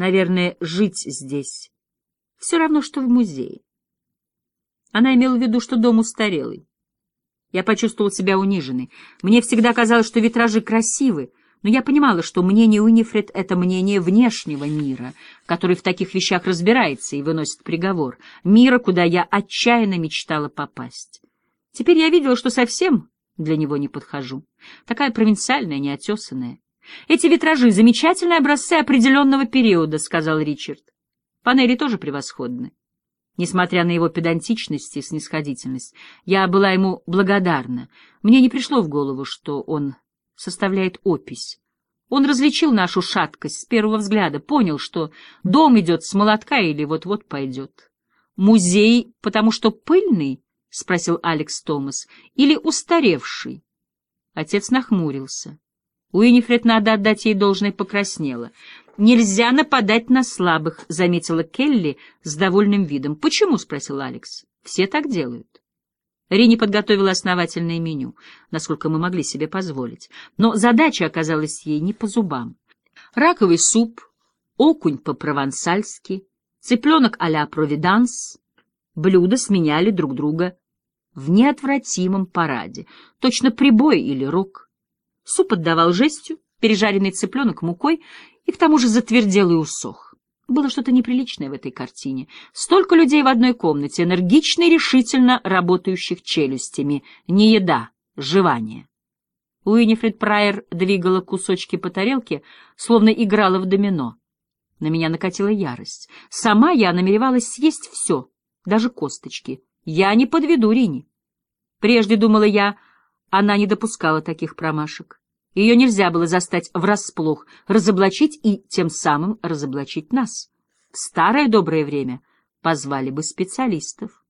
Наверное, жить здесь все равно, что в музее. Она имела в виду, что дом устарелый. Я почувствовал себя униженной. Мне всегда казалось, что витражи красивы, но я понимала, что мнение Уинифред — это мнение внешнего мира, который в таких вещах разбирается и выносит приговор, мира, куда я отчаянно мечтала попасть. Теперь я видела, что совсем для него не подхожу. Такая провинциальная, неотесанная. «Эти витражи — замечательные образцы определенного периода», — сказал Ричард. «Панели тоже превосходны». Несмотря на его педантичность и снисходительность, я была ему благодарна. Мне не пришло в голову, что он составляет опись. Он различил нашу шаткость с первого взгляда, понял, что дом идет с молотка или вот-вот пойдет. «Музей, потому что пыльный?» — спросил Алекс Томас. «Или устаревший?» Отец нахмурился. Уинифред, надо отдать ей должное, покраснела. «Нельзя нападать на слабых», — заметила Келли с довольным видом. «Почему?» — спросил Алекс. «Все так делают». Рини подготовила основательное меню, насколько мы могли себе позволить. Но задача оказалась ей не по зубам. Раковый суп, окунь по-провансальски, цыпленок а-ля провиданс. Блюда сменяли друг друга в неотвратимом параде, точно прибой или рок. Суп отдавал жестью, пережаренный цыпленок мукой, и к тому же затвердел и усох. Было что-то неприличное в этой картине. Столько людей в одной комнате, энергично и решительно работающих челюстями. Не еда, жевание. Уинифред Прайер двигала кусочки по тарелке, словно играла в домино. На меня накатила ярость. Сама я намеревалась съесть все, даже косточки. Я не подведу Рини. Прежде, думала я, она не допускала таких промашек. Ее нельзя было застать врасплох, разоблачить и тем самым разоблачить нас. В старое доброе время позвали бы специалистов.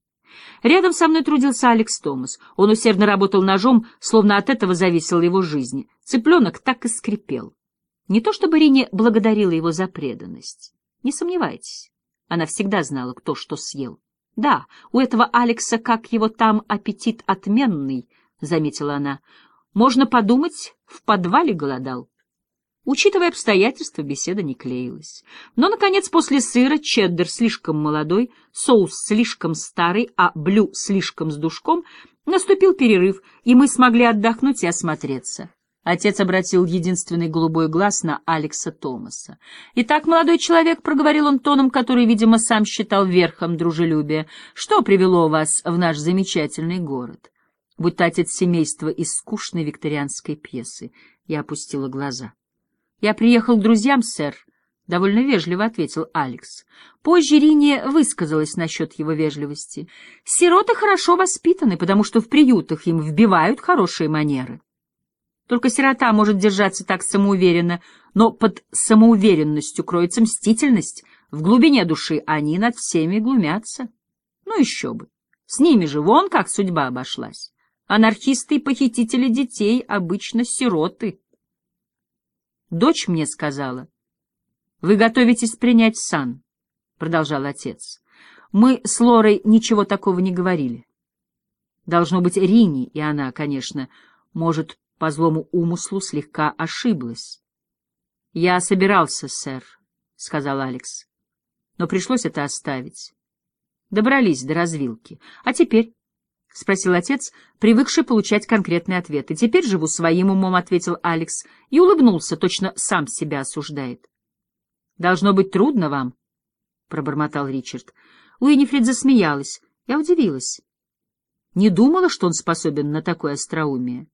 Рядом со мной трудился Алекс Томас. Он усердно работал ножом, словно от этого зависела его жизнь. Цыпленок так и скрипел. Не то чтобы Рине благодарила его за преданность. Не сомневайтесь, она всегда знала, кто что съел. Да, у этого Алекса, как его там, аппетит отменный, — заметила она. Можно подумать, в подвале голодал. Учитывая обстоятельства, беседа не клеилась. Но, наконец, после сыра чеддер слишком молодой, соус слишком старый, а блю слишком с душком, наступил перерыв, и мы смогли отдохнуть и осмотреться. Отец обратил единственный голубой глаз на Алекса Томаса. «Итак, молодой человек», — проговорил он тоном, который, видимо, сам считал верхом дружелюбия, — «что привело вас в наш замечательный город?» Будто отец семейства из скучной викторианской пьесы. Я опустила глаза. — Я приехал к друзьям, сэр, — довольно вежливо ответил Алекс. Позже Рине высказалась насчет его вежливости. Сироты хорошо воспитаны, потому что в приютах им вбивают хорошие манеры. Только сирота может держаться так самоуверенно, но под самоуверенностью кроется мстительность. В глубине души они над всеми глумятся. Ну еще бы. С ними же вон как судьба обошлась. Анархисты и похитители детей обычно сироты. Дочь мне сказала, «Вы готовитесь принять сан», — продолжал отец. «Мы с Лорой ничего такого не говорили. Должно быть, Рини, и она, конечно, может, по злому умыслу слегка ошиблась». «Я собирался, сэр», — сказал Алекс, — «но пришлось это оставить. Добрались до развилки. А теперь...» — спросил отец, привыкший получать конкретные ответы. «Теперь живу своим умом», — ответил Алекс, и улыбнулся, точно сам себя осуждает. «Должно быть трудно вам», — пробормотал Ричард. Уинифрид засмеялась. Я удивилась. Не думала, что он способен на такое остроумие.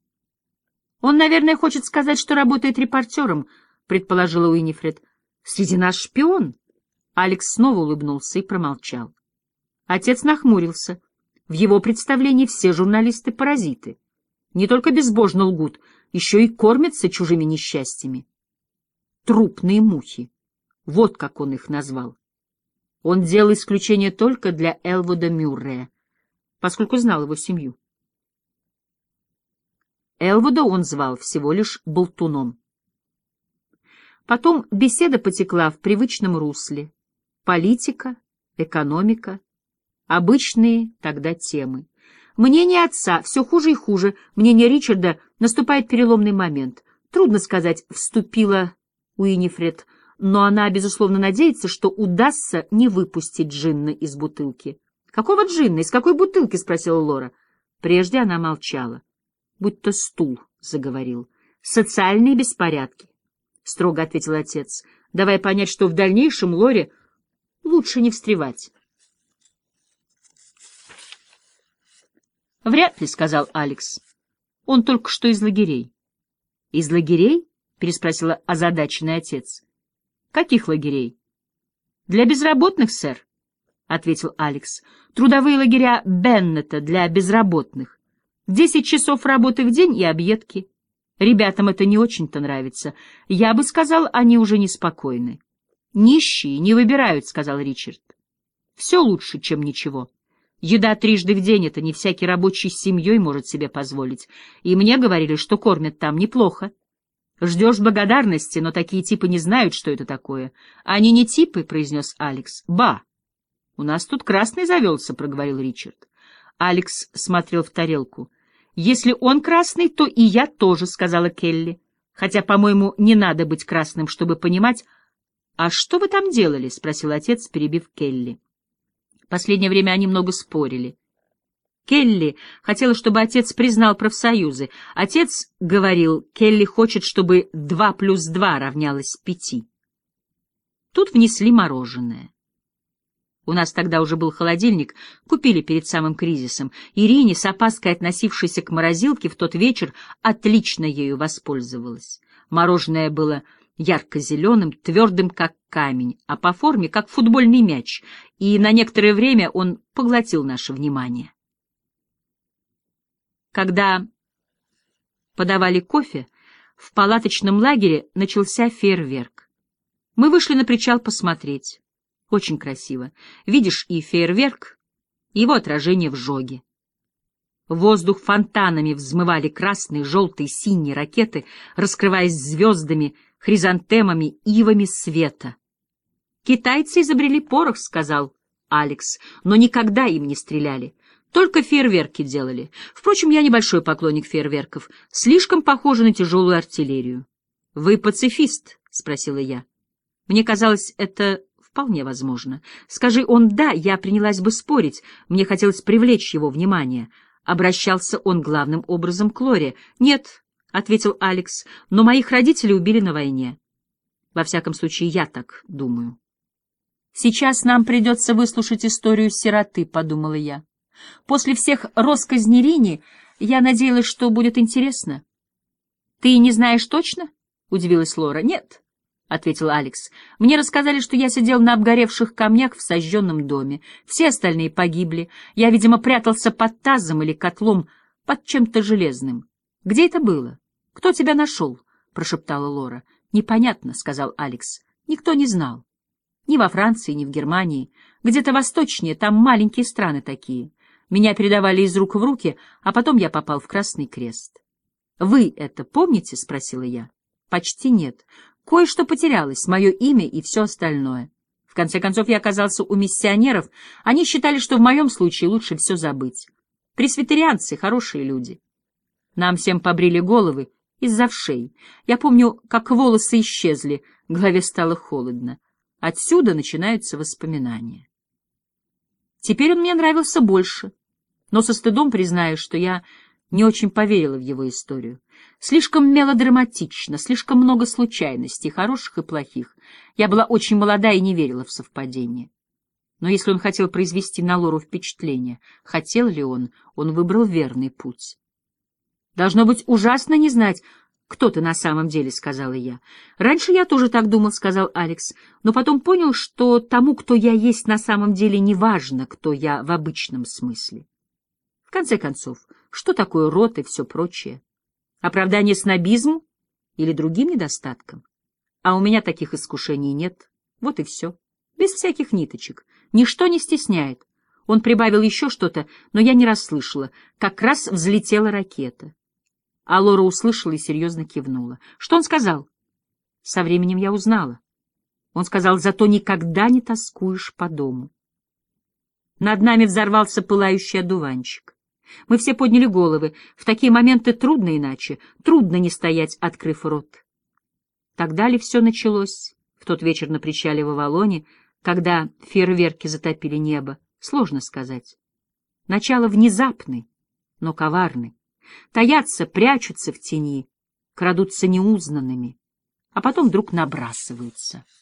«Он, наверное, хочет сказать, что работает репортером», — предположила Уинифред. «Среди нас шпион». Алекс снова улыбнулся и промолчал. Отец нахмурился — в его представлении все журналисты — паразиты. Не только безбожно лгут, еще и кормятся чужими несчастьями. Трупные мухи. Вот как он их назвал. Он делал исключение только для Элвода Мюррея, поскольку знал его семью. Элвода он звал всего лишь болтуном. Потом беседа потекла в привычном русле. Политика, экономика, Обычные тогда темы. Мнение отца все хуже и хуже, мнение Ричарда наступает переломный момент. Трудно сказать, вступила Уинифред но она, безусловно, надеется, что удастся не выпустить джинна из бутылки. «Какого джинна? Из какой бутылки?» — спросила Лора. Прежде она молчала. «Будь-то стул», — заговорил. «Социальные беспорядки», — строго ответил отец, давая понять, что в дальнейшем Лоре лучше не встревать. «Вряд ли», — сказал Алекс. «Он только что из лагерей». «Из лагерей?» — переспросила озадаченный отец. «Каких лагерей?» «Для безработных, сэр», — ответил Алекс. «Трудовые лагеря Беннета для безработных. Десять часов работы в день и объедки. Ребятам это не очень-то нравится. Я бы сказал, они уже неспокойны». «Нищие не выбирают», — сказал Ричард. «Все лучше, чем ничего. Еда трижды в день — это не всякий рабочий с семьей может себе позволить. И мне говорили, что кормят там неплохо. Ждешь благодарности, но такие типы не знают, что это такое. Они не типы, — произнес Алекс. Ба! У нас тут красный завелся, — проговорил Ричард. Алекс смотрел в тарелку. Если он красный, то и я тоже, — сказала Келли. Хотя, по-моему, не надо быть красным, чтобы понимать. — А что вы там делали? — спросил отец, перебив Келли. Последнее время они много спорили. Келли хотела, чтобы отец признал профсоюзы. Отец говорил, Келли хочет, чтобы два плюс два равнялось пяти. Тут внесли мороженое. У нас тогда уже был холодильник, купили перед самым кризисом. Ирине, с опаской относившейся к морозилке, в тот вечер отлично ею воспользовалась. Мороженое было ярко-зеленым, твердым, как камень, а по форме, как футбольный мяч, и на некоторое время он поглотил наше внимание. Когда подавали кофе, в палаточном лагере начался фейерверк. Мы вышли на причал посмотреть. Очень красиво. Видишь и фейерверк, и его отражение в жоге. Воздух фонтанами взмывали красные, желтые, синие ракеты, раскрываясь звездами, хризантемами, ивами света. «Китайцы изобрели порох», — сказал Алекс, — «но никогда им не стреляли. Только фейерверки делали. Впрочем, я небольшой поклонник фейерверков. Слишком похоже на тяжелую артиллерию. — Вы пацифист? — спросила я. Мне казалось, это вполне возможно. Скажи он «да», я принялась бы спорить. Мне хотелось привлечь его внимание. Обращался он главным образом к Лоре. «Нет», — ответил Алекс, — «но моих родителей убили на войне». Во всяком случае, я так думаю. «Сейчас нам придется выслушать историю сироты», — подумала я. После всех росказней Рини я надеялась, что будет интересно. — Ты не знаешь точно? — удивилась Лора. — Нет, — ответил Алекс. — Мне рассказали, что я сидел на обгоревших камнях в сожженном доме. Все остальные погибли. Я, видимо, прятался под тазом или котлом, под чем-то железным. — Где это было? Кто тебя нашел? — прошептала Лора. — Непонятно, — сказал Алекс. — Никто не знал. Ни во Франции, ни в Германии. Где-то восточнее, там маленькие страны такие. Меня передавали из рук в руки, а потом я попал в Красный Крест. «Вы это помните?» — спросила я. «Почти нет. Кое-что потерялось, мое имя и все остальное. В конце концов, я оказался у миссионеров. Они считали, что в моем случае лучше все забыть. Пресвитерианцы — хорошие люди. Нам всем побрили головы из-за вшей. Я помню, как волосы исчезли, голове стало холодно. Отсюда начинаются воспоминания. Теперь он мне нравился больше, но со стыдом признаю, что я не очень поверила в его историю. Слишком мелодраматично, слишком много случайностей, хороших и плохих. Я была очень молода и не верила в совпадение. Но если он хотел произвести на Лору впечатление, хотел ли он, он выбрал верный путь. Должно быть ужасно не знать, «Кто ты на самом деле?» — сказала я. «Раньше я тоже так думал», — сказал Алекс, но потом понял, что тому, кто я есть на самом деле, не важно, кто я в обычном смысле. В конце концов, что такое род и все прочее? Оправдание снобизму или другим недостаткам? А у меня таких искушений нет. Вот и все. Без всяких ниточек. Ничто не стесняет. Он прибавил еще что-то, но я не расслышала. Как раз взлетела ракета. А Лора услышала и серьезно кивнула. Что он сказал? Со временем я узнала. Он сказал, зато никогда не тоскуешь по дому. Над нами взорвался пылающий одуванчик. Мы все подняли головы. В такие моменты трудно иначе. Трудно не стоять, открыв рот. Тогда ли все началось? В тот вечер на причале в Авалоне, когда фейерверки затопили небо, сложно сказать. Начало внезапны, но коварны. Таятся, прячутся в тени, крадутся неузнанными, а потом вдруг набрасываются —